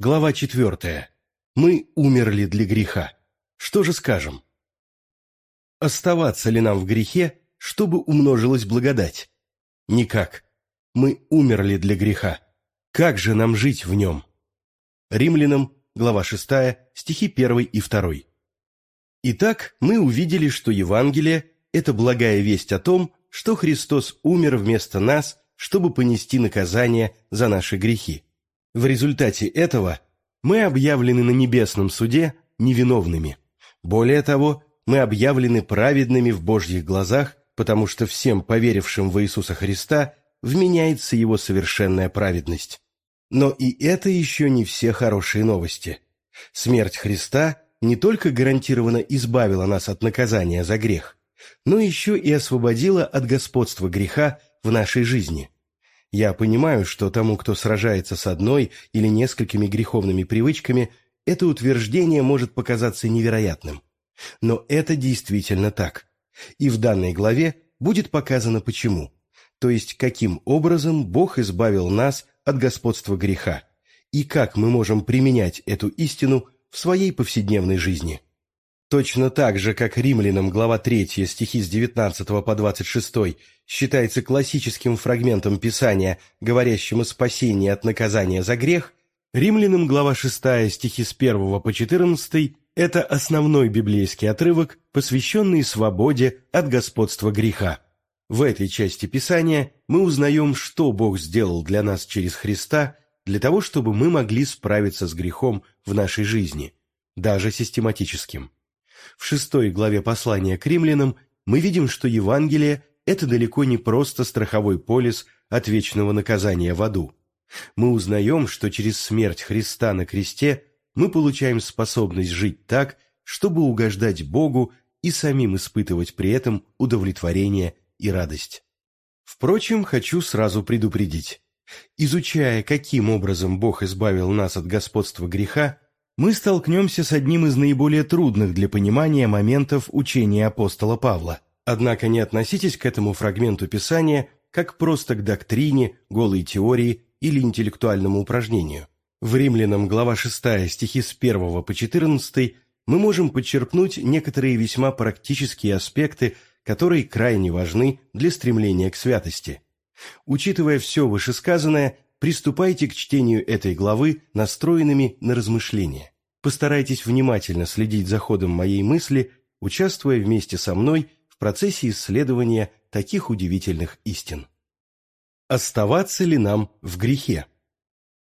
Глава четвертая. Мы умерли для греха. Что же скажем? Оставаться ли нам в грехе, чтобы умножилась благодать? Никак. Мы умерли для греха. Как же нам жить в нем? Римлянам, глава 6, стихи 1 и 2. Итак, мы увидели, что Евангелие – это благая весть о том, что Христос умер вместо нас, чтобы понести наказание за наши грехи. В результате этого мы объявлены на небесном суде невиновными. Более того, мы объявлены праведными в Божьих глазах, потому что всем поверившим в Иисуса Христа вменяется Его совершенная праведность. Но и это еще не все хорошие новости. Смерть Христа не только гарантированно избавила нас от наказания за грех, но еще и освободила от господства греха в нашей жизни. Я понимаю, что тому, кто сражается с одной или несколькими греховными привычками, это утверждение может показаться невероятным. Но это действительно так. И в данной главе будет показано почему. То есть, каким образом Бог избавил нас от господства греха, и как мы можем применять эту истину в своей повседневной жизни. Точно так же, как римлянам глава 3 стихи с 19 по 26 считается классическим фрагментом Писания, говорящим о спасении от наказания за грех, римлянам глава 6 стихи с 1 по 14 это основной библейский отрывок, посвященный свободе от господства греха. В этой части Писания мы узнаем, что Бог сделал для нас через Христа, для того, чтобы мы могли справиться с грехом в нашей жизни, даже систематическим. В шестой главе послания к римлянам мы видим, что Евангелие – это далеко не просто страховой полис от вечного наказания в аду. Мы узнаем, что через смерть Христа на кресте мы получаем способность жить так, чтобы угождать Богу и самим испытывать при этом удовлетворение и радость. Впрочем, хочу сразу предупредить. Изучая, каким образом Бог избавил нас от господства греха, мы столкнемся с одним из наиболее трудных для понимания моментов учения апостола Павла. Однако не относитесь к этому фрагменту Писания как просто к доктрине, голой теории или интеллектуальному упражнению. В Римлянам глава 6 стихи с 1 по 14 мы можем подчерпнуть некоторые весьма практические аспекты которые крайне важны для стремления к святости. Учитывая все вышесказанное, приступайте к чтению этой главы настроенными на размышления. Постарайтесь внимательно следить за ходом моей мысли, участвуя вместе со мной в процессе исследования таких удивительных истин. Оставаться ли нам в грехе?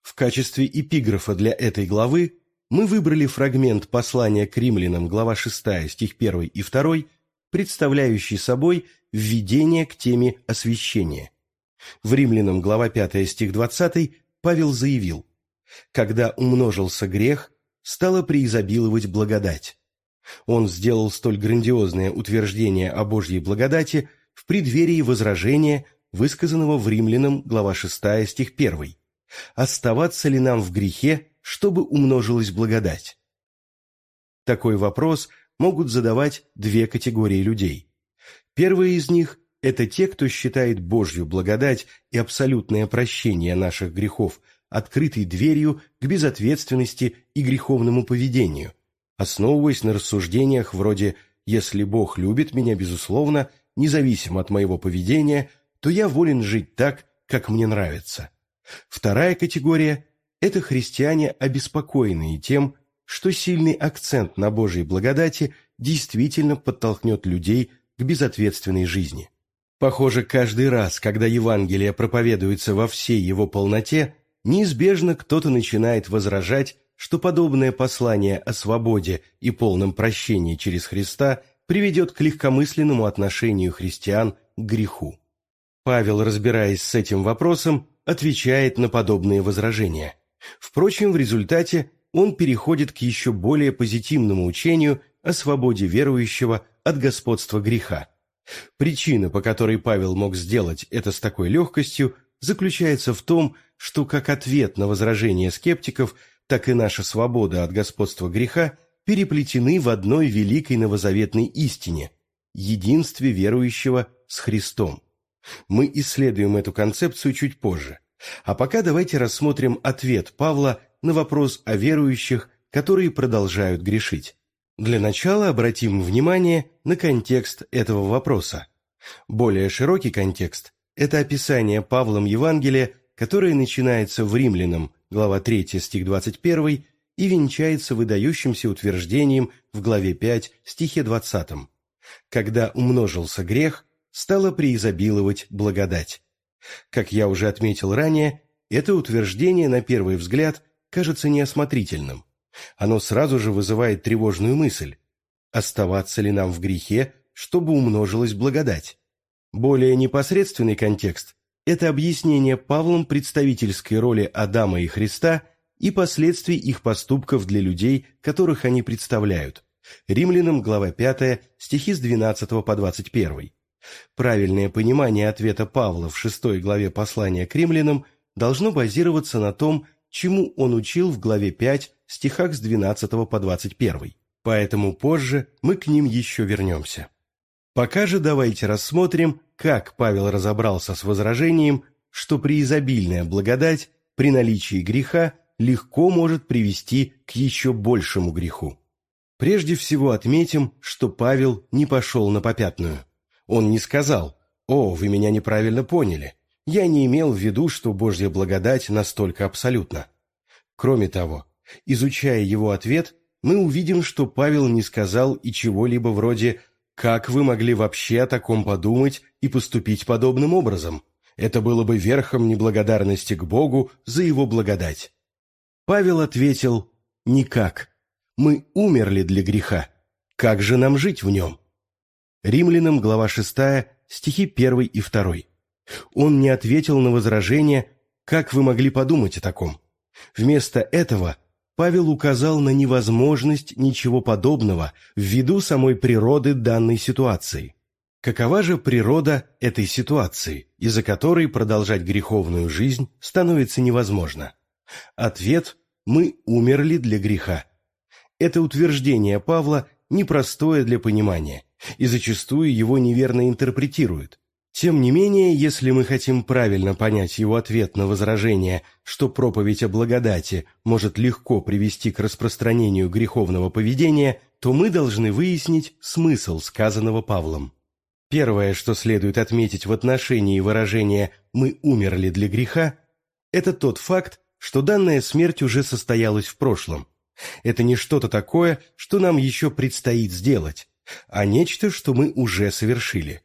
В качестве эпиграфа для этой главы мы выбрали фрагмент послания к римлянам, глава 6, стих 1 и 2, представляющий собой введение к теме освящения. В Римлянам, глава 5, стих 20, Павел заявил, «Когда умножился грех, стало преизобиловать благодать». Он сделал столь грандиозное утверждение о Божьей благодати в преддверии возражения, высказанного в Римлянам, глава 6, стих 1. «Оставаться ли нам в грехе, чтобы умножилась благодать?» Такой вопрос могут задавать две категории людей. Первые из них – это те, кто считает Божью благодать и абсолютное прощение наших грехов открытой дверью к безответственности и греховному поведению, основываясь на рассуждениях вроде «если Бог любит меня, безусловно, независимо от моего поведения, то я волен жить так, как мне нравится». Вторая категория – это христиане, обеспокоенные тем, что сильный акцент на Божьей благодати действительно подтолкнет людей к безответственной жизни. Похоже, каждый раз, когда Евангелие проповедуется во всей его полноте, неизбежно кто-то начинает возражать, что подобное послание о свободе и полном прощении через Христа приведет к легкомысленному отношению христиан к греху. Павел, разбираясь с этим вопросом, отвечает на подобные возражения. Впрочем, в результате он переходит к еще более позитивному учению о свободе верующего от господства греха. Причина, по которой Павел мог сделать это с такой легкостью, заключается в том, что как ответ на возражения скептиков, так и наша свобода от господства греха переплетены в одной великой новозаветной истине – единстве верующего с Христом. Мы исследуем эту концепцию чуть позже. А пока давайте рассмотрим ответ Павла на вопрос о верующих, которые продолжают грешить. Для начала обратим внимание на контекст этого вопроса. Более широкий контекст – это описание Павлом Евангелия, которое начинается в Римлянам, глава 3, стих 21, и венчается выдающимся утверждением в главе 5, стихе 20. «Когда умножился грех, стало преизобиловать благодать». Как я уже отметил ранее, это утверждение на первый взгляд кажется неосмотрительным. Оно сразу же вызывает тревожную мысль. Оставаться ли нам в грехе, чтобы умножилась благодать? Более непосредственный контекст – это объяснение Павлом представительской роли Адама и Христа и последствий их поступков для людей, которых они представляют. Римлянам, глава 5, стихи с 12 по 21. Правильное понимание ответа Павла в 6 главе послания к римлянам должно базироваться на том, чему он учил в главе 5, стихах с 12 по 21. Поэтому позже мы к ним еще вернемся. Пока же давайте рассмотрим, как Павел разобрался с возражением, что преизобильная благодать при наличии греха легко может привести к еще большему греху. Прежде всего отметим, что Павел не пошел на попятную. Он не сказал «О, вы меня неправильно поняли. Я не имел в виду, что Божья благодать настолько абсолютна». Кроме того, изучая его ответ, мы увидим, что Павел не сказал и чего-либо вроде «Как вы могли вообще о таком подумать и поступить подобным образом? Это было бы верхом неблагодарности к Богу за его благодать». Павел ответил «Никак. Мы умерли для греха. Как же нам жить в нем?» Римлянам, глава 6, стихи 1 и 2. Он не ответил на возражение «Как вы могли подумать о таком?» Вместо этого Павел указал на невозможность ничего подобного ввиду самой природы данной ситуации. Какова же природа этой ситуации, из-за которой продолжать греховную жизнь становится невозможно? Ответ – мы умерли для греха. Это утверждение Павла непростое для понимания и зачастую его неверно интерпретируют. Тем не менее, если мы хотим правильно понять его ответ на возражение, что проповедь о благодати может легко привести к распространению греховного поведения, то мы должны выяснить смысл сказанного Павлом. Первое, что следует отметить в отношении выражения «мы умерли для греха», это тот факт, что данная смерть уже состоялась в прошлом. Это не что-то такое, что нам еще предстоит сделать а нечто, что мы уже совершили.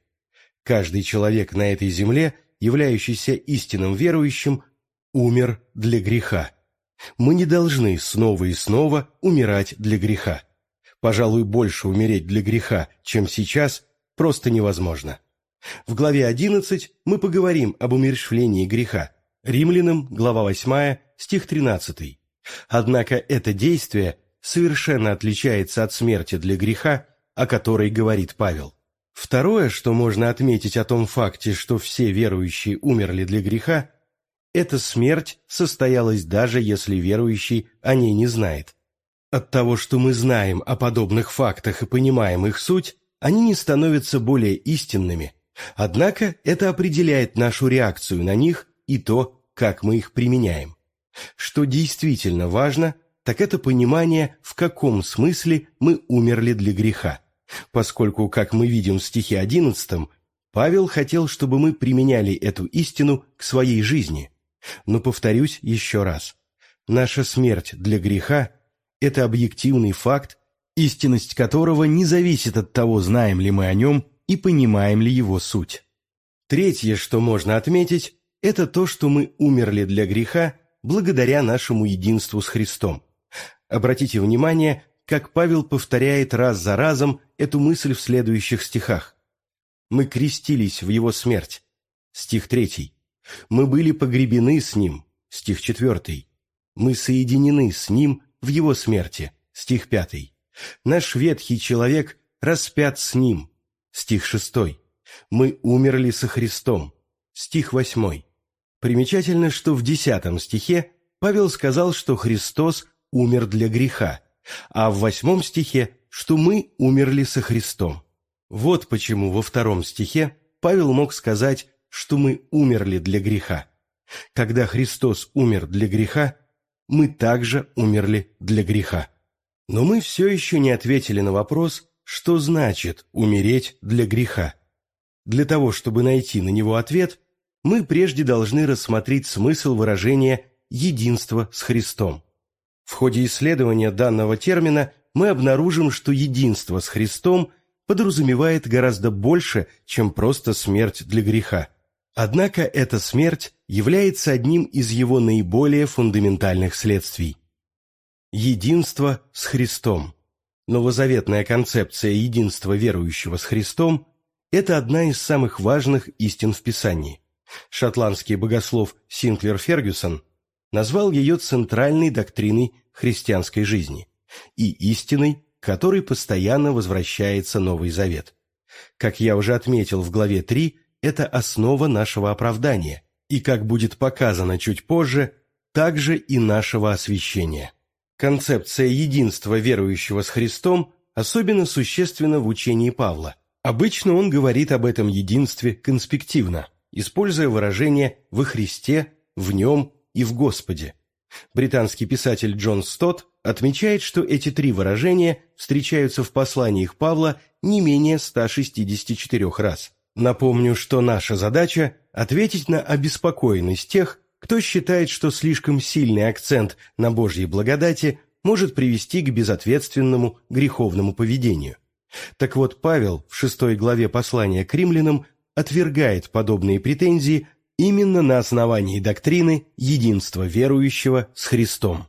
Каждый человек на этой земле, являющийся истинным верующим, умер для греха. Мы не должны снова и снова умирать для греха. Пожалуй, больше умереть для греха, чем сейчас, просто невозможно. В главе 11 мы поговорим об умерщвлении греха. Римлянам, глава 8, стих 13. Однако это действие совершенно отличается от смерти для греха, о которой говорит Павел. Второе, что можно отметить о том факте, что все верующие умерли для греха, эта смерть состоялась даже если верующий о ней не знает. От того, что мы знаем о подобных фактах и понимаем их суть, они не становятся более истинными. Однако это определяет нашу реакцию на них и то, как мы их применяем. Что действительно важно, так это понимание, в каком смысле мы умерли для греха поскольку, как мы видим в стихе 11, Павел хотел, чтобы мы применяли эту истину к своей жизни. Но повторюсь еще раз. Наша смерть для греха – это объективный факт, истинность которого не зависит от того, знаем ли мы о нем и понимаем ли его суть. Третье, что можно отметить, это то, что мы умерли для греха благодаря нашему единству с Христом. Обратите внимание, как Павел повторяет раз за разом эту мысль в следующих стихах. «Мы крестились в его смерть» стих 3. «Мы были погребены с ним» стих 4. «Мы соединены с ним в его смерти» стих 5. «Наш ветхий человек распят с ним» стих 6. «Мы умерли со Христом» стих 8. Примечательно, что в 10 стихе Павел сказал, что Христос умер для греха, а в восьмом стихе, что мы умерли со Христом. Вот почему во втором стихе Павел мог сказать, что мы умерли для греха. Когда Христос умер для греха, мы также умерли для греха. Но мы все еще не ответили на вопрос, что значит умереть для греха. Для того, чтобы найти на него ответ, мы прежде должны рассмотреть смысл выражения «единство с Христом». В ходе исследования данного термина мы обнаружим, что единство с Христом подразумевает гораздо больше, чем просто смерть для греха. Однако эта смерть является одним из его наиболее фундаментальных следствий. Единство с Христом. Новозаветная концепция единства верующего с Христом – это одна из самых важных истин в Писании. Шотландский богослов Синклер Фергюсон назвал ее центральной доктриной христианской жизни и истиной, к которой постоянно возвращается Новый Завет. Как я уже отметил в главе 3, это основа нашего оправдания, и, как будет показано чуть позже, также и нашего освящения. Концепция единства верующего с Христом особенно существенна в учении Павла. Обычно он говорит об этом единстве конспективно, используя выражение «во Христе», «в Нем» и «в Господе». Британский писатель Джон Стотт отмечает, что эти три выражения встречаются в посланиях Павла не менее 164 раз. Напомню, что наша задача – ответить на обеспокоенность тех, кто считает, что слишком сильный акцент на Божьей благодати может привести к безответственному греховному поведению. Так вот, Павел в шестой главе послания к римлянам отвергает подобные претензии именно на основании доктрины единства верующего с Христом.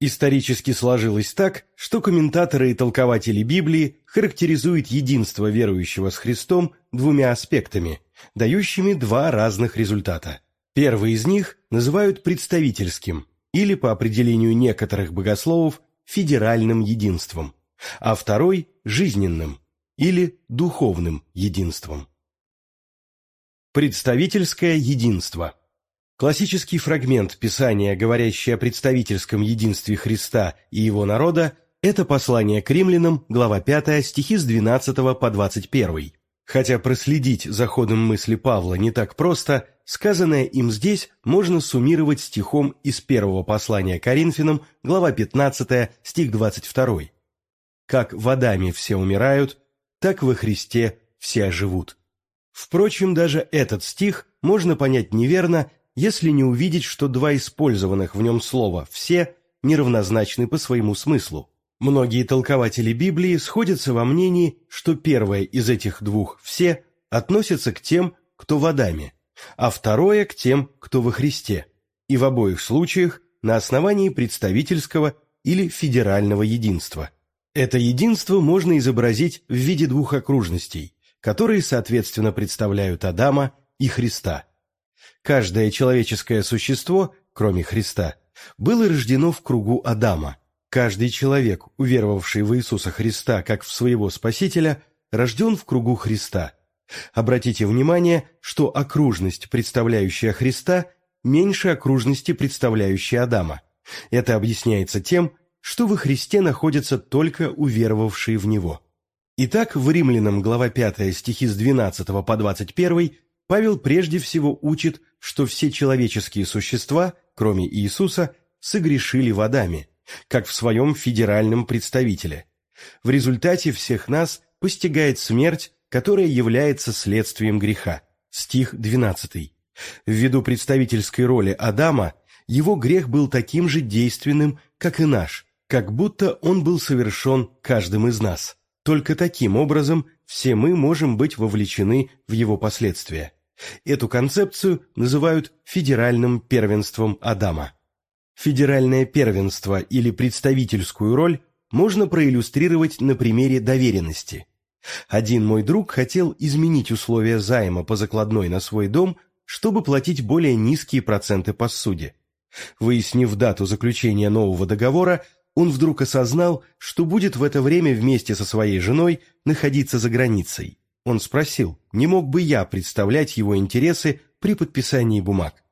Исторически сложилось так, что комментаторы и толкователи Библии характеризуют единство верующего с Христом двумя аспектами, дающими два разных результата. Первый из них называют представительским, или, по определению некоторых богословов, федеральным единством, а второй – жизненным, или духовным единством. Представительское единство – Классический фрагмент Писания, говорящий о представительском единстве Христа и его народа, это послание к римлянам, глава 5, стихи с 12 по 21. Хотя проследить за ходом мысли Павла не так просто, сказанное им здесь можно суммировать стихом из первого послания Коринфянам, глава 15, стих 22. «Как водами все умирают, так во Христе все живут». Впрочем, даже этот стих можно понять неверно, если не увидеть, что два использованных в нем слова «все» неравнозначны по своему смыслу. Многие толкователи Библии сходятся во мнении, что первое из этих двух «все» относится к тем, кто в Адаме, а второе к тем, кто во Христе, и в обоих случаях на основании представительского или федерального единства. Это единство можно изобразить в виде двух окружностей, которые, соответственно, представляют Адама и Христа – Каждое человеческое существо, кроме Христа, было рождено в кругу Адама. Каждый человек, уверовавший в Иисуса Христа как в своего Спасителя, рожден в кругу Христа. Обратите внимание, что окружность, представляющая Христа, меньше окружности, представляющей Адама. Это объясняется тем, что во Христе находятся только уверовавшие в Него. Итак, в Римлянам глава 5 стихи с 12 по 21 Павел прежде всего учит, что все человеческие существа, кроме Иисуса, согрешили водами, как в своем федеральном представителе. В результате всех нас постигает смерть, которая является следствием греха. Стих 12. Ввиду представительской роли Адама, его грех был таким же действенным, как и наш, как будто он был совершен каждым из нас. Только таким образом все мы можем быть вовлечены в его последствия. Эту концепцию называют федеральным первенством Адама. Федеральное первенство или представительскую роль можно проиллюстрировать на примере доверенности. Один мой друг хотел изменить условия займа по закладной на свой дом, чтобы платить более низкие проценты по суде. Выяснив дату заключения нового договора, он вдруг осознал, что будет в это время вместе со своей женой находиться за границей. Он спросил, не мог бы я представлять его интересы при подписании бумаг.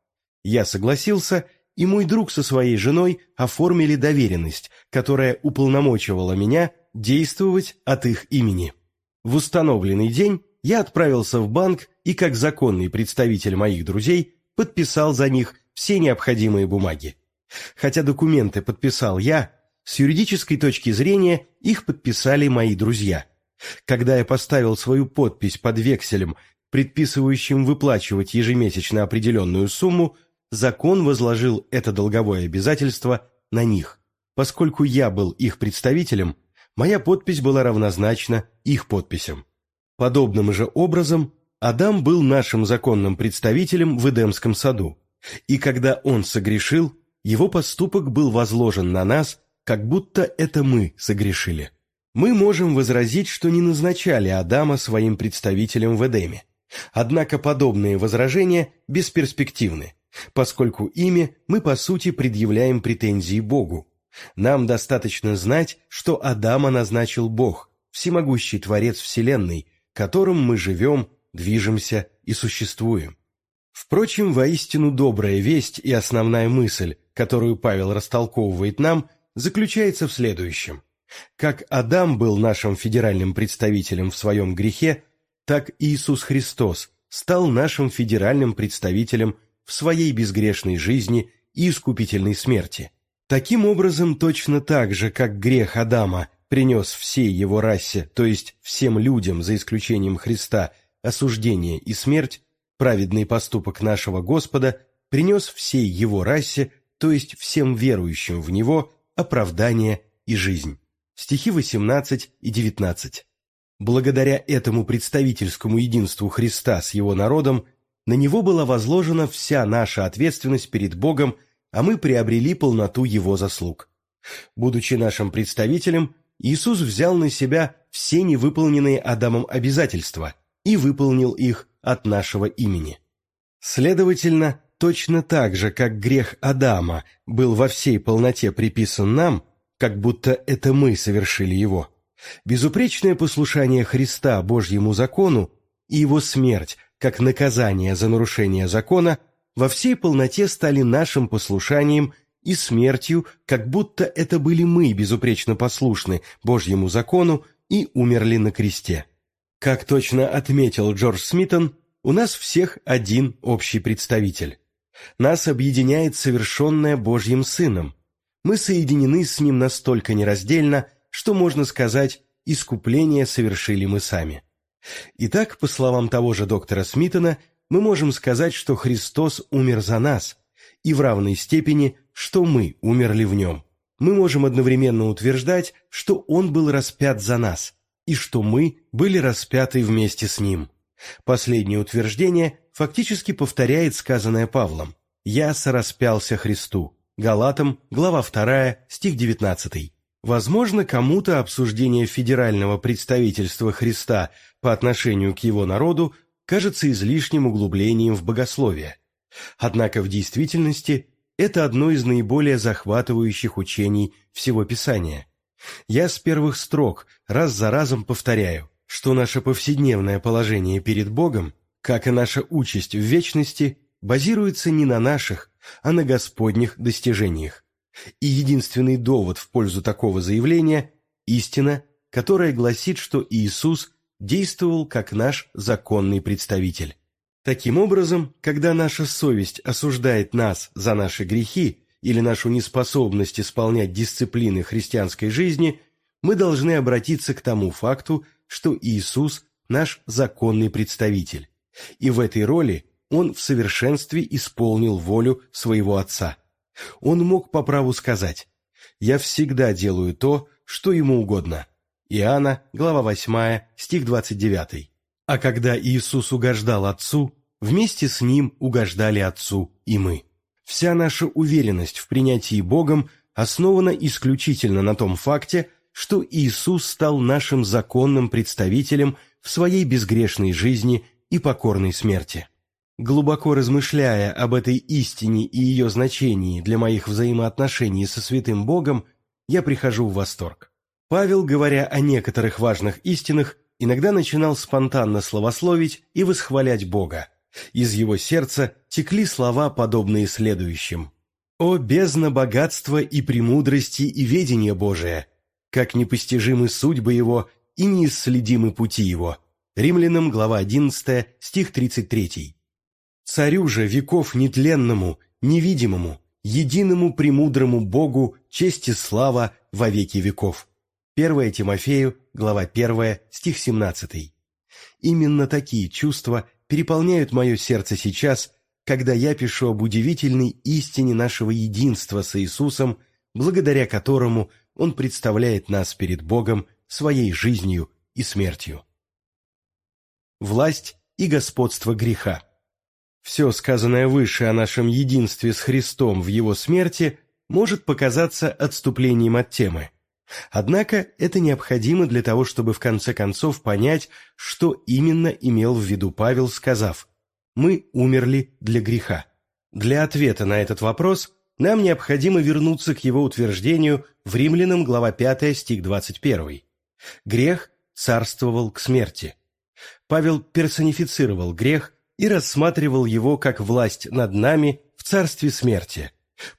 Я согласился, и мой друг со своей женой оформили доверенность, которая уполномочивала меня действовать от их имени. В установленный день я отправился в банк и, как законный представитель моих друзей, подписал за них все необходимые бумаги. Хотя документы подписал я, с юридической точки зрения их подписали мои друзья. Когда я поставил свою подпись под векселем, предписывающим выплачивать ежемесячно определенную сумму, закон возложил это долговое обязательство на них. Поскольку я был их представителем, моя подпись была равнозначна их подписям. Подобным же образом Адам был нашим законным представителем в Эдемском саду, и когда он согрешил, его поступок был возложен на нас, как будто это мы согрешили. Мы можем возразить, что не назначали Адама своим представителем в Эдеме. Однако подобные возражения бесперспективны, поскольку ими мы по сути предъявляем претензии Богу. Нам достаточно знать, что Адама назначил Бог, всемогущий Творец Вселенной, которым мы живем, движемся и существуем. Впрочем, воистину добрая весть и основная мысль, которую Павел растолковывает нам, заключается в следующем. Как Адам был нашим федеральным представителем в своем грехе, так Иисус Христос стал нашим федеральным представителем в своей безгрешной жизни и искупительной смерти. Таким образом, точно так же, как грех Адама принес всей его расе, то есть всем людям, за исключением Христа, осуждение и смерть, праведный поступок нашего Господа принес всей его расе, то есть всем верующим в Него, оправдание и жизнь. Стихи 18 и 19. Благодаря этому представительскому единству Христа с его народом, на него была возложена вся наша ответственность перед Богом, а мы приобрели полноту его заслуг. Будучи нашим представителем, Иисус взял на себя все невыполненные Адамом обязательства и выполнил их от нашего имени. Следовательно, точно так же, как грех Адама был во всей полноте приписан нам, как будто это мы совершили его, безупречное послушание Христа Божьему закону и его смерть, как наказание за нарушение закона, во всей полноте стали нашим послушанием и смертью, как будто это были мы безупречно послушны Божьему закону и умерли на кресте. Как точно отметил Джордж Смитон, у нас всех один общий представитель. Нас объединяет совершенное Божьим Сыном. Мы соединены с Ним настолько нераздельно, что, можно сказать, искупление совершили мы сами. Итак, по словам того же доктора Смитона, мы можем сказать, что Христос умер за нас, и в равной степени, что мы умерли в Нем. Мы можем одновременно утверждать, что Он был распят за нас, и что мы были распяты вместе с Ним. Последнее утверждение фактически повторяет сказанное Павлом «Я сораспялся Христу». Галатам, глава 2, стих 19. Возможно, кому-то обсуждение федерального представительства Христа по отношению к его народу кажется излишним углублением в богословие. Однако в действительности это одно из наиболее захватывающих учений всего Писания. Я с первых строк раз за разом повторяю, что наше повседневное положение перед Богом, как и наша участь в вечности, базируется не на наших, а на Господних достижениях. И единственный довод в пользу такого заявления – истина, которая гласит, что Иисус действовал как наш законный представитель. Таким образом, когда наша совесть осуждает нас за наши грехи или нашу неспособность исполнять дисциплины христианской жизни, мы должны обратиться к тому факту, что Иисус – наш законный представитель, и в этой роли Он в совершенстве исполнил волю своего Отца. Он мог по праву сказать «Я всегда делаю то, что ему угодно». Иоанна, глава 8, стих 29. А когда Иисус угождал Отцу, вместе с Ним угождали Отцу и мы. Вся наша уверенность в принятии Богом основана исключительно на том факте, что Иисус стал нашим законным представителем в своей безгрешной жизни и покорной смерти. Глубоко размышляя об этой истине и ее значении для моих взаимоотношений со святым Богом, я прихожу в восторг. Павел, говоря о некоторых важных истинах, иногда начинал спонтанно словословить и восхвалять Бога. Из его сердца текли слова, подобные следующим. «О бездна богатства и премудрости и ведения Божия! Как непостижимы судьбы его и неисследимы пути его». Римлянам, глава 11, стих 33. «Царю же веков нетленному, невидимому, единому премудрому Богу честь и слава во веки веков. 1 Тимофею, глава 1, стих 17. Именно такие чувства переполняют мое сердце сейчас, когда я пишу об удивительной истине нашего единства с Иисусом, благодаря которому Он представляет нас перед Богом своей жизнью и смертью. Власть и господство греха. Все сказанное выше о нашем единстве с Христом в Его смерти может показаться отступлением от темы. Однако это необходимо для того, чтобы в конце концов понять, что именно имел в виду Павел, сказав «Мы умерли для греха». Для ответа на этот вопрос нам необходимо вернуться к его утверждению в Римлянам, глава 5, стих 21. Грех царствовал к смерти. Павел персонифицировал грех и рассматривал его как власть над нами в царстве смерти.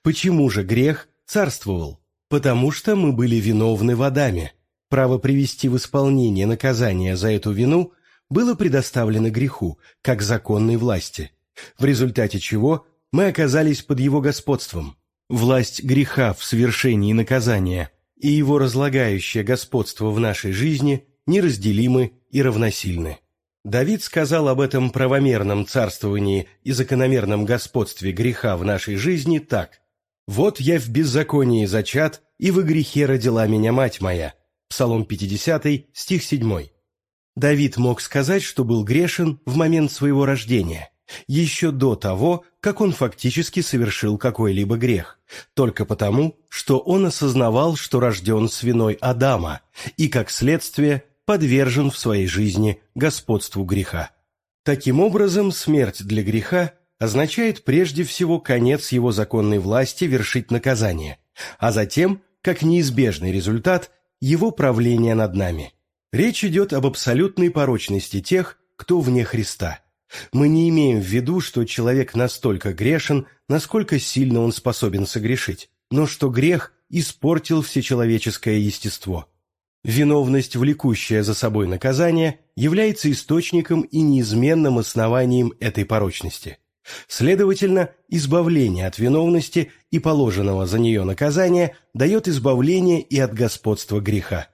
Почему же грех царствовал? Потому что мы были виновны в Адаме. Право привести в исполнение наказание за эту вину было предоставлено греху, как законной власти, в результате чего мы оказались под его господством. Власть греха в совершении наказания и его разлагающее господство в нашей жизни неразделимы и равносильны. Давид сказал об этом правомерном царствовании и закономерном господстве греха в нашей жизни так. «Вот я в беззаконии зачат, и во грехе родила меня мать моя». Псалом 50, стих 7. Давид мог сказать, что был грешен в момент своего рождения, еще до того, как он фактически совершил какой-либо грех, только потому, что он осознавал, что рожден с виной Адама, и, как следствие, подвержен в своей жизни господству греха. Таким образом, смерть для греха означает прежде всего конец его законной власти вершить наказание, а затем, как неизбежный результат, его правления над нами. Речь идет об абсолютной порочности тех, кто вне Христа. Мы не имеем в виду, что человек настолько грешен, насколько сильно он способен согрешить, но что грех испортил всечеловеческое естество – Виновность, влекущая за собой наказание, является источником и неизменным основанием этой порочности. Следовательно, избавление от виновности и положенного за нее наказания дает избавление и от господства греха.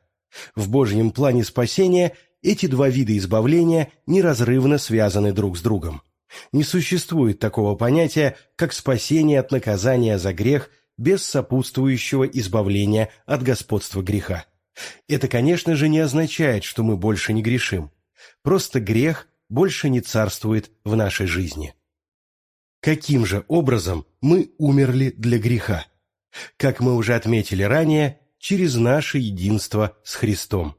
В Божьем плане спасения эти два вида избавления неразрывно связаны друг с другом. Не существует такого понятия, как спасение от наказания за грех без сопутствующего избавления от господства греха. Это, конечно же, не означает, что мы больше не грешим. Просто грех больше не царствует в нашей жизни. Каким же образом мы умерли для греха? Как мы уже отметили ранее, через наше единство с Христом.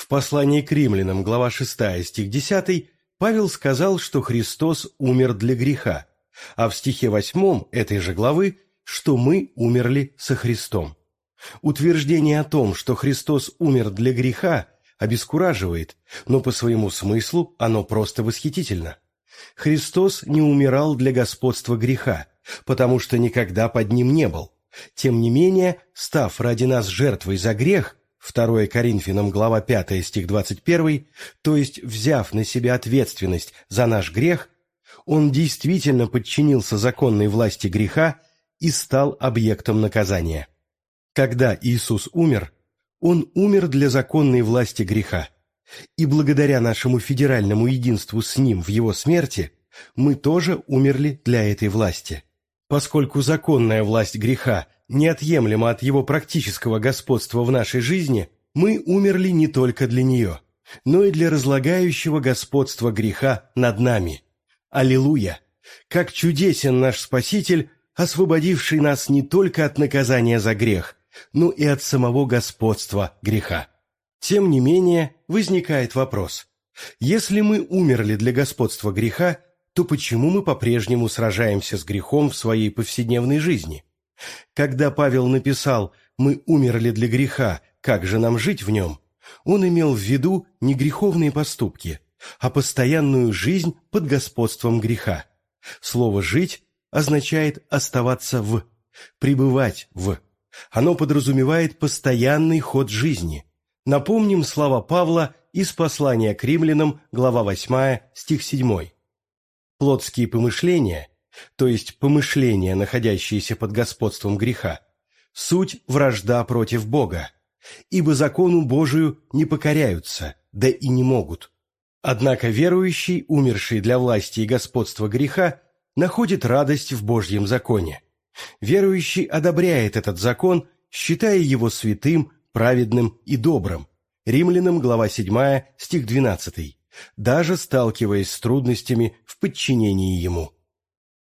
В послании к римлянам, глава 6, стих 10, Павел сказал, что Христос умер для греха, а в стихе 8 этой же главы, что мы умерли со Христом. Утверждение о том, что Христос умер для греха, обескураживает, но по своему смыслу оно просто восхитительно. Христос не умирал для господства греха, потому что никогда под ним не был. Тем не менее, став ради нас жертвой за грех, 2 Коринфянам глава 5 стих 21, то есть взяв на себя ответственность за наш грех, он действительно подчинился законной власти греха и стал объектом наказания. Когда Иисус умер, Он умер для законной власти греха. И благодаря нашему федеральному единству с Ним в Его смерти, мы тоже умерли для этой власти. Поскольку законная власть греха неотъемлема от его практического господства в нашей жизни, мы умерли не только для нее, но и для разлагающего господства греха над нами. Аллилуйя! Как чудесен наш Спаситель, освободивший нас не только от наказания за грех, ну и от самого господства греха. Тем не менее, возникает вопрос. Если мы умерли для господства греха, то почему мы по-прежнему сражаемся с грехом в своей повседневной жизни? Когда Павел написал «Мы умерли для греха, как же нам жить в нем?», он имел в виду не греховные поступки, а постоянную жизнь под господством греха. Слово «жить» означает оставаться в, пребывать в. Оно подразумевает постоянный ход жизни. Напомним слова Павла из послания к римлянам, глава 8, стих 7. Плотские помышления то есть помышления, находящиеся под господством греха, суть вражда против Бога, ибо закону Божию не покоряются, да и не могут. Однако верующий, умерший для власти и господства греха, находит радость в Божьем законе. Верующий одобряет этот закон, считая его святым, праведным и добрым. Римлянам, глава 7, стих 12, даже сталкиваясь с трудностями в подчинении ему.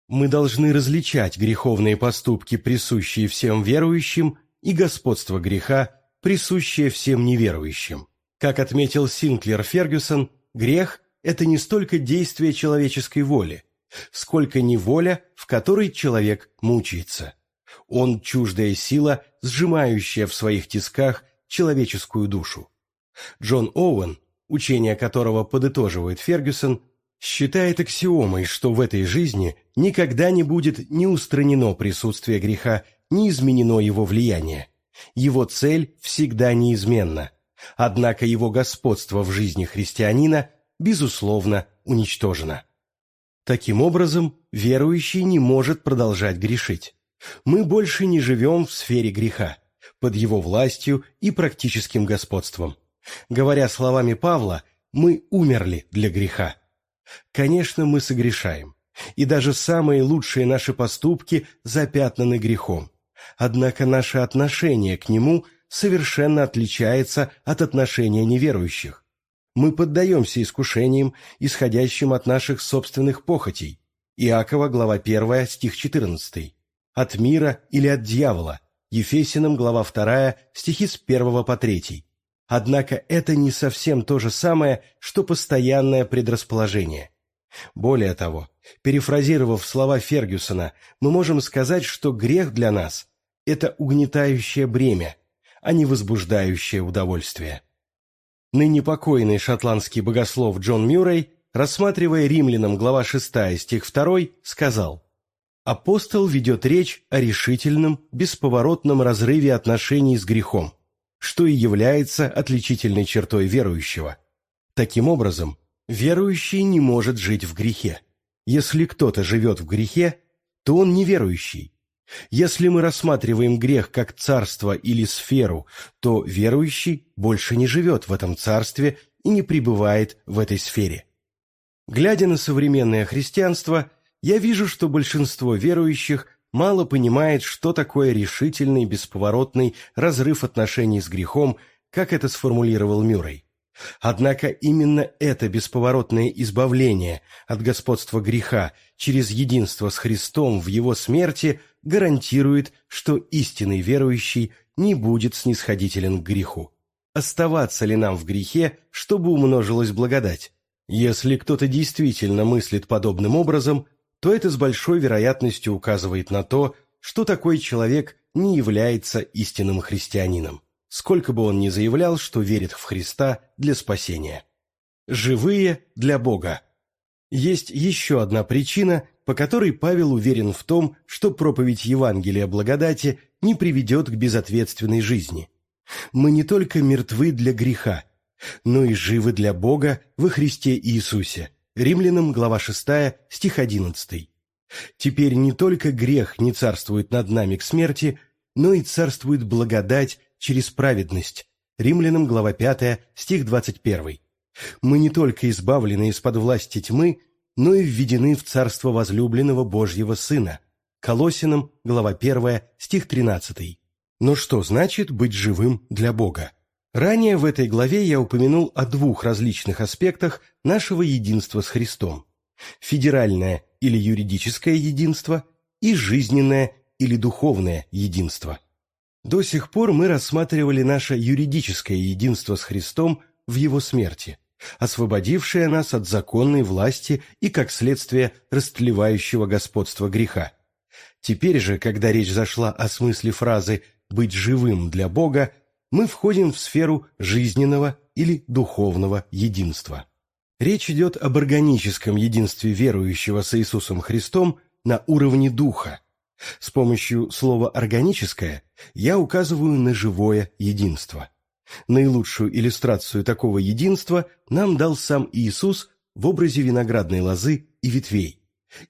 Мы должны различать греховные поступки, присущие всем верующим, и господство греха, присущее всем неверующим. Как отметил Синклер Фергюсон, грех – это не столько действие человеческой воли, сколько неволя, в которой человек мучается. Он – чуждая сила, сжимающая в своих тисках человеческую душу. Джон Оуэн, учение которого подытоживает Фергюсон, считает аксиомой, что в этой жизни никогда не будет ни устранено присутствие греха, ни изменено его влияние. Его цель всегда неизменна, однако его господство в жизни христианина, безусловно, уничтожено. Таким образом, верующий не может продолжать грешить. Мы больше не живем в сфере греха, под его властью и практическим господством. Говоря словами Павла, мы умерли для греха. Конечно, мы согрешаем, и даже самые лучшие наши поступки запятнаны грехом. Однако наше отношение к нему совершенно отличается от отношения неверующих. Мы поддаемся искушениям, исходящим от наших собственных похотей. Иакова, глава 1, стих 14. От мира или от дьявола. Ефесиным, глава 2, стихи с 1 по 3. Однако это не совсем то же самое, что постоянное предрасположение. Более того, перефразировав слова Фергюсона, мы можем сказать, что грех для нас – это угнетающее бремя, а не возбуждающее удовольствие. Ныне покойный шотландский богослов Джон Мюррей, рассматривая римлянам глава 6 стих 2, сказал «Апостол ведет речь о решительном, бесповоротном разрыве отношений с грехом что и является отличительной чертой верующего. Таким образом, верующий не может жить в грехе. Если кто-то живет в грехе, то он неверующий. Если мы рассматриваем грех как царство или сферу, то верующий больше не живет в этом царстве и не пребывает в этой сфере. Глядя на современное христианство, я вижу, что большинство верующих мало понимает, что такое решительный, бесповоротный разрыв отношений с грехом, как это сформулировал Мюррей. Однако именно это бесповоротное избавление от господства греха через единство с Христом в Его смерти гарантирует, что истинный верующий не будет снисходителен к греху. Оставаться ли нам в грехе, чтобы умножилась благодать? Если кто-то действительно мыслит подобным образом, то это с большой вероятностью указывает на то, что такой человек не является истинным христианином, сколько бы он ни заявлял, что верит в Христа для спасения. Живые для Бога. Есть еще одна причина, по которой Павел уверен в том, что проповедь Евангелия благодати не приведет к безответственной жизни. Мы не только мертвы для греха, но и живы для Бога во Христе Иисусе – Римлянам, глава 6, стих 11. «Теперь не только грех не царствует над нами к смерти, но и царствует благодать через праведность». Римлянам, глава 5, стих 21. «Мы не только избавлены из-под власти тьмы, но и введены в царство возлюбленного Божьего Сына». Колосинам, глава 1, стих 13. Но что значит быть живым для Бога? Ранее в этой главе я упомянул о двух различных аспектах нашего единства с Христом. Федеральное или юридическое единство и жизненное или духовное единство. До сих пор мы рассматривали наше юридическое единство с Христом в Его смерти, освободившее нас от законной власти и, как следствие, растлевающего господства греха. Теперь же, когда речь зашла о смысле фразы «быть живым для Бога», мы входим в сферу жизненного или духовного единства. Речь идет об органическом единстве верующего с Иисусом Христом на уровне духа. С помощью слова «органическое» я указываю на живое единство. Наилучшую иллюстрацию такого единства нам дал сам Иисус в образе виноградной лозы и ветвей.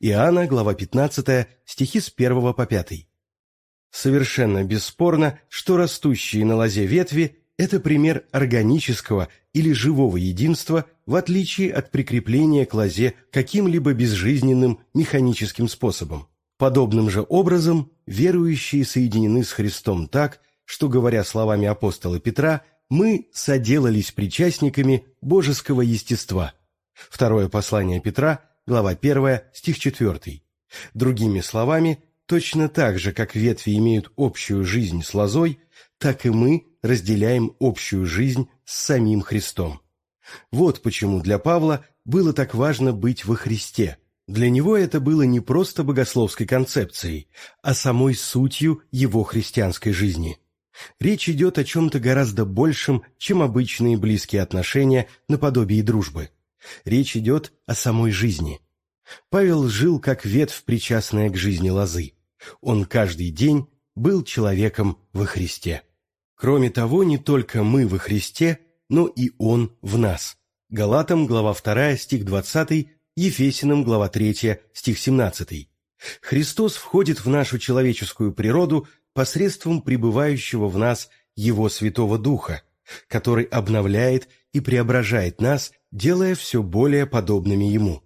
Иоанна, глава 15, стихи с 1 по 5. Совершенно бесспорно, что растущие на лозе ветви – это пример органического или живого единства, в отличие от прикрепления к лозе каким-либо безжизненным механическим способом. Подобным же образом верующие соединены с Христом так, что, говоря словами апостола Петра, мы соделались причастниками божеского естества. Второе послание Петра, глава 1, стих 4. Другими словами, точно так же, как ветви имеют общую жизнь с лозой, так и мы разделяем общую жизнь с самим Христом. Вот почему для Павла было так важно быть во Христе. Для него это было не просто богословской концепцией, а самой сутью его христианской жизни. Речь идет о чем-то гораздо большем, чем обычные близкие отношения наподобие дружбы. Речь идет о самой жизни. Павел жил как ветвь, причастная к жизни лозы. Он каждый день был человеком во Христе. Кроме того, не только мы во Христе, но и Он в нас. Галатам, глава 2, стих 20, Ефесиным, глава 3, стих 17. Христос входит в нашу человеческую природу посредством пребывающего в нас Его Святого Духа, который обновляет и преображает нас, делая все более подобными Ему.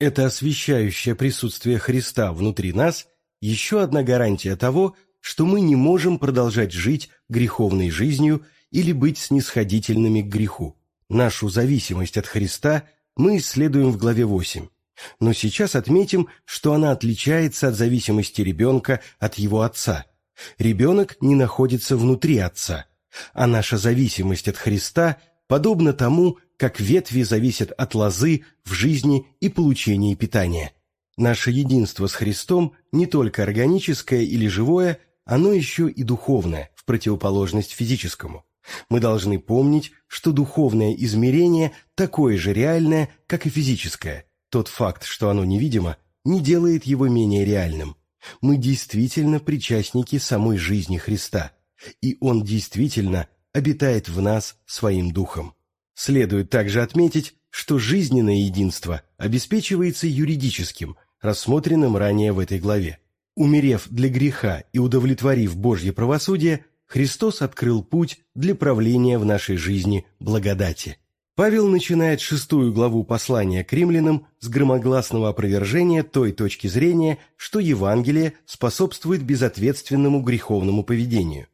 Это освящающее присутствие Христа внутри нас еще одна гарантия того, что мы не можем продолжать жить греховной жизнью или быть снисходительными к греху. Нашу зависимость от Христа мы исследуем в главе 8. Но сейчас отметим, что она отличается от зависимости ребенка от его отца. Ребенок не находится внутри отца, а наша зависимость от Христа подобна тому, как ветви зависят от лозы в жизни и получении питания. Наше единство с Христом не только органическое или живое, оно еще и духовное, в противоположность физическому. Мы должны помнить, что духовное измерение такое же реальное, как и физическое. Тот факт, что оно невидимо, не делает его менее реальным. Мы действительно причастники самой жизни Христа, и Он действительно обитает в нас своим духом. Следует также отметить, что жизненное единство обеспечивается юридическим, рассмотренным ранее в этой главе. Умерев для греха и удовлетворив Божье правосудие, Христос открыл путь для правления в нашей жизни благодати. Павел начинает шестую главу послания к римлянам с громогласного опровержения той точки зрения, что Евангелие способствует безответственному греховному поведению.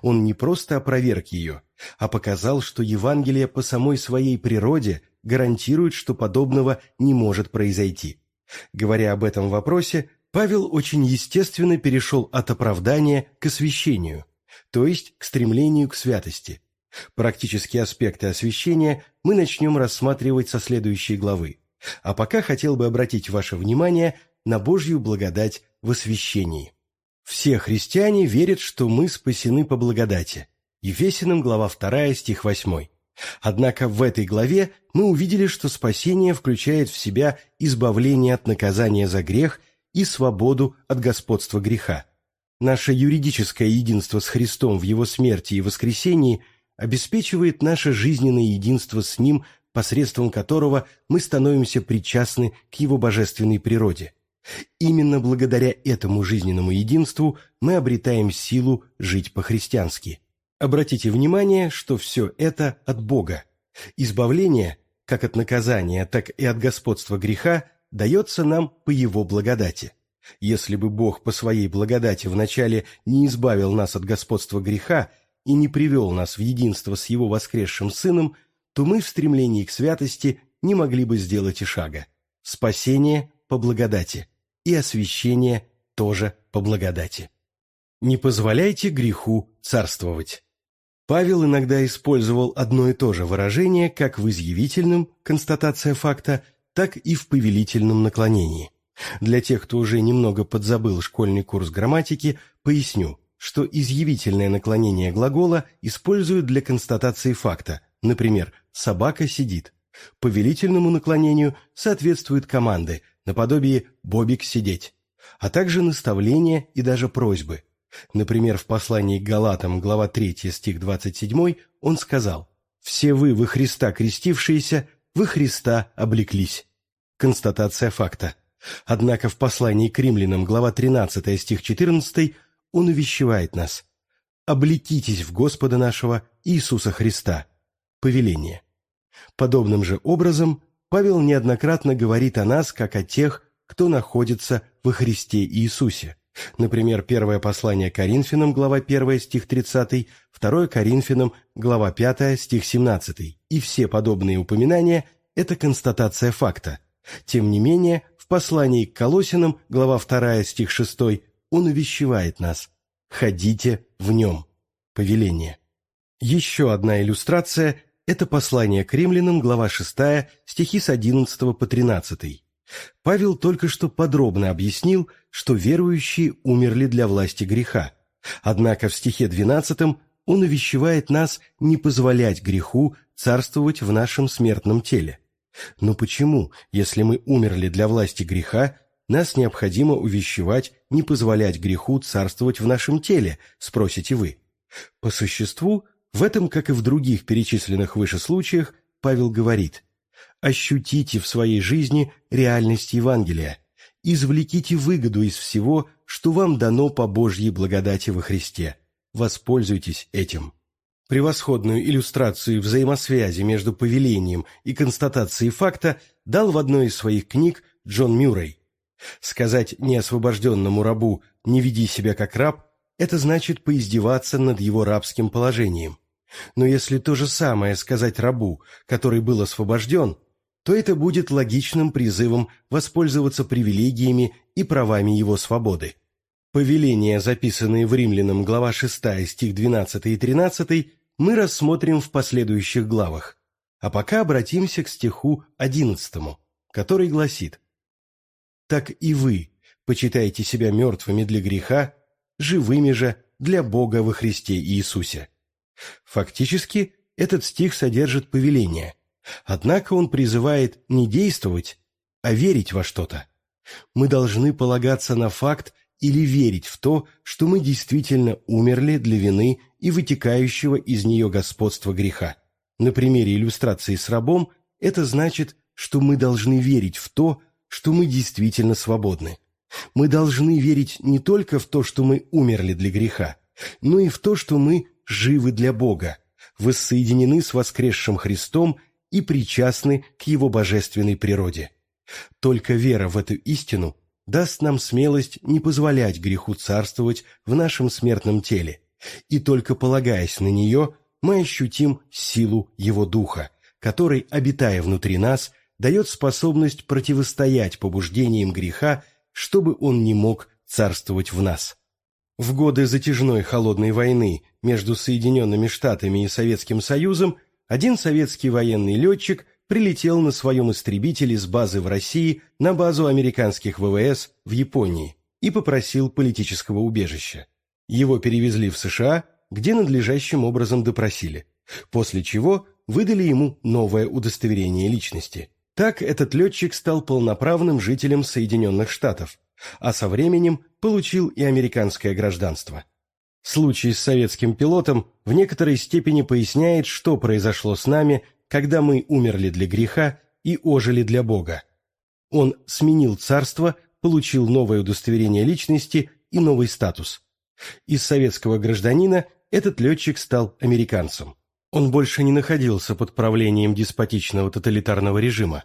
Он не просто опроверг ее, а показал, что Евангелие по самой своей природе гарантирует, что подобного не может произойти. Говоря об этом вопросе, Павел очень естественно перешел от оправдания к освящению – то есть к стремлению к святости. Практические аспекты освящения мы начнем рассматривать со следующей главы. А пока хотел бы обратить ваше внимание на Божью благодать в освящении. Все христиане верят, что мы спасены по благодати. Ефесиным, глава 2, стих 8. Однако в этой главе мы увидели, что спасение включает в себя избавление от наказания за грех и свободу от господства греха. Наше юридическое единство с Христом в Его смерти и воскресении обеспечивает наше жизненное единство с Ним, посредством которого мы становимся причастны к Его божественной природе. Именно благодаря этому жизненному единству мы обретаем силу жить по-христиански. Обратите внимание, что все это от Бога. Избавление, как от наказания, так и от господства греха, дается нам по Его благодати. Если бы Бог по своей благодати вначале не избавил нас от господства греха и не привел нас в единство с Его воскресшим Сыном, то мы в стремлении к святости не могли бы сделать и шага. Спасение по благодати и освящение тоже по благодати. Не позволяйте греху царствовать. Павел иногда использовал одно и то же выражение как в изъявительном, констатация факта, так и в повелительном наклонении. Для тех, кто уже немного подзабыл школьный курс грамматики, поясню, что изъявительное наклонение глагола используют для констатации факта, например, «собака сидит». Повелительному наклонению соответствуют команды, наподобие «бобик сидеть», а также наставления и даже просьбы. Например, в послании к Галатам, глава 3, стих 27, он сказал «Все вы, вы Христа крестившиеся, вы Христа облеклись». Констатация факта – Однако в послании к римлянам, глава 13, стих 14, он увещевает нас «Облекитесь в Господа нашего Иисуса Христа». Повеление. Подобным же образом Павел неоднократно говорит о нас, как о тех, кто находится во Христе Иисусе. Например, первое послание Коринфянам, глава 1, стих 30, второе Коринфянам, глава 5, стих 17. И все подобные упоминания – это констатация факта. Тем не менее, в послании к Колосинам, глава 2, стих 6, он увещевает нас «Ходите в нем» – повеление. Еще одна иллюстрация – это послание к римлянам, глава 6, стихи с 11 по 13. Павел только что подробно объяснил, что верующие умерли для власти греха. Однако в стихе 12 он увещевает нас не позволять греху царствовать в нашем смертном теле. Но почему, если мы умерли для власти греха, нас необходимо увещевать не позволять греху царствовать в нашем теле, спросите вы? По существу, в этом, как и в других перечисленных выше случаях, Павел говорит ощутите в своей жизни реальность Евангелия, извлеките выгоду из всего, что вам дано по Божьей благодати во Христе. Воспользуйтесь этим. Превосходную иллюстрацию взаимосвязи между повелением и констатацией факта дал в одной из своих книг Джон Мюррей. Сказать неосвобожденному рабу «не веди себя как раб» – это значит поиздеваться над его рабским положением. Но если то же самое сказать рабу, который был освобожден, то это будет логичным призывом воспользоваться привилегиями и правами его свободы. Повеления, записанные в Римлянам, глава 6, стих 12 и 13, мы рассмотрим в последующих главах. А пока обратимся к стиху 11, который гласит «Так и вы почитайте себя мертвыми для греха, живыми же для Бога во Христе Иисусе». Фактически, этот стих содержит повеление – Однако он призывает не действовать, а верить во что-то. Мы должны полагаться на факт или верить в то, что мы действительно умерли для вины и вытекающего из нее господства греха. На примере иллюстрации с рабом это значит, что мы должны верить в то, что мы действительно свободны. Мы должны верить не только в то, что мы умерли для греха, но и в то, что мы живы для Бога, воссоединены с воскресшим Христом и причастны к его божественной природе. Только вера в эту истину даст нам смелость не позволять греху царствовать в нашем смертном теле, и только полагаясь на нее, мы ощутим силу его духа, который, обитая внутри нас, дает способность противостоять побуждениям греха, чтобы он не мог царствовать в нас. В годы затяжной холодной войны между Соединенными Штатами и Советским Союзом один советский военный летчик прилетел на своем истребителе с базы в России на базу американских ВВС в Японии и попросил политического убежища. Его перевезли в США, где надлежащим образом допросили, после чего выдали ему новое удостоверение личности. Так этот летчик стал полноправным жителем Соединенных Штатов, а со временем получил и американское гражданство. Случай с советским пилотом в некоторой степени поясняет, что произошло с нами, когда мы умерли для греха и ожили для Бога. Он сменил царство, получил новое удостоверение личности и новый статус. Из советского гражданина этот летчик стал американцем. Он больше не находился под правлением деспотичного тоталитарного режима.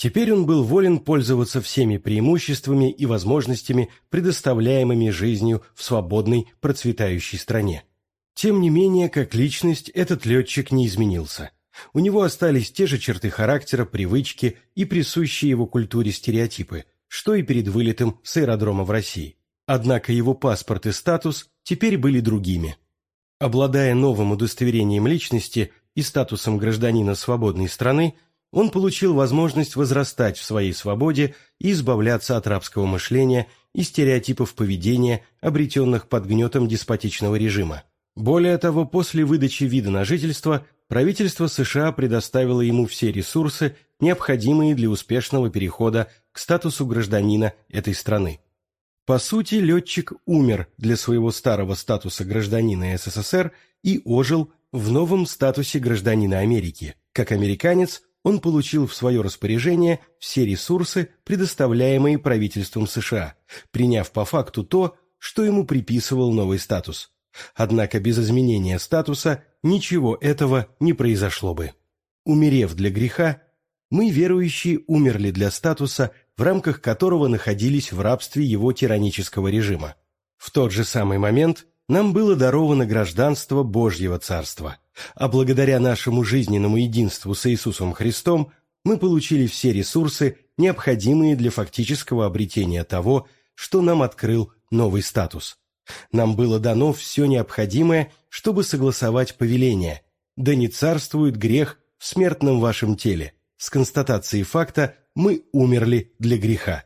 Теперь он был волен пользоваться всеми преимуществами и возможностями, предоставляемыми жизнью в свободной, процветающей стране. Тем не менее, как личность, этот летчик не изменился. У него остались те же черты характера, привычки и присущие его культуре стереотипы, что и перед вылетом с аэродрома в России. Однако его паспорт и статус теперь были другими. Обладая новым удостоверением личности и статусом гражданина свободной страны, он получил возможность возрастать в своей свободе и избавляться от рабского мышления и стереотипов поведения, обретенных под гнетом деспотичного режима. Более того, после выдачи вида на жительство правительство США предоставило ему все ресурсы, необходимые для успешного перехода к статусу гражданина этой страны. По сути, летчик умер для своего старого статуса гражданина СССР и ожил в новом статусе гражданина Америки, как американец, он получил в свое распоряжение все ресурсы, предоставляемые правительством США, приняв по факту то, что ему приписывал новый статус. Однако без изменения статуса ничего этого не произошло бы. Умерев для греха, мы, верующие, умерли для статуса, в рамках которого находились в рабстве его тиранического режима. В тот же самый момент нам было даровано гражданство Божьего Царства, а благодаря нашему жизненному единству с Иисусом Христом мы получили все ресурсы, необходимые для фактического обретения того, что нам открыл новый статус. Нам было дано все необходимое, чтобы согласовать повеление «Да не царствует грех в смертном вашем теле». С констатацией факта «Мы умерли для греха».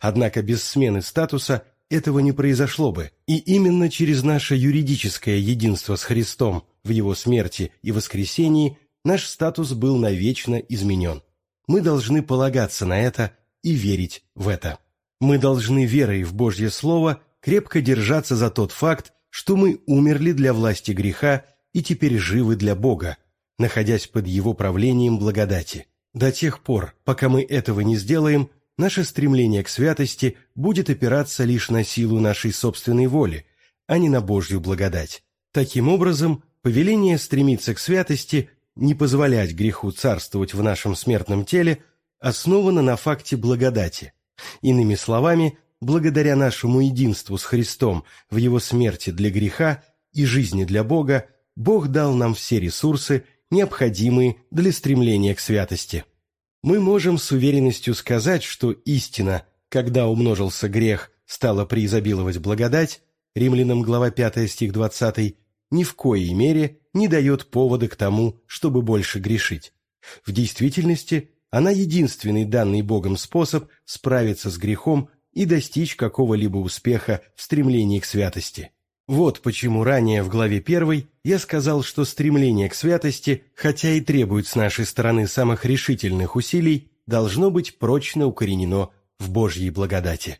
Однако без смены статуса этого не произошло бы, и именно через наше юридическое единство с Христом в Его смерти и воскресении наш статус был навечно изменен. Мы должны полагаться на это и верить в это. Мы должны верой в Божье Слово крепко держаться за тот факт, что мы умерли для власти греха и теперь живы для Бога, находясь под Его правлением благодати. До тех пор, пока мы этого не сделаем, наше стремление к святости будет опираться лишь на силу нашей собственной воли, а не на Божью благодать. Таким образом, повеление стремиться к святости, не позволять греху царствовать в нашем смертном теле, основано на факте благодати. Иными словами, благодаря нашему единству с Христом в Его смерти для греха и жизни для Бога, Бог дал нам все ресурсы, необходимые для стремления к святости мы можем с уверенностью сказать, что истина, когда умножился грех, стала преизобиловать благодать, Римлянам глава 5 стих 20, ни в коей мере не дает повода к тому, чтобы больше грешить. В действительности, она единственный данный Богом способ справиться с грехом и достичь какого-либо успеха в стремлении к святости. Вот почему ранее в главе 1 я сказал, что стремление к святости, хотя и требует с нашей стороны самых решительных усилий, должно быть прочно укоренено в Божьей благодати.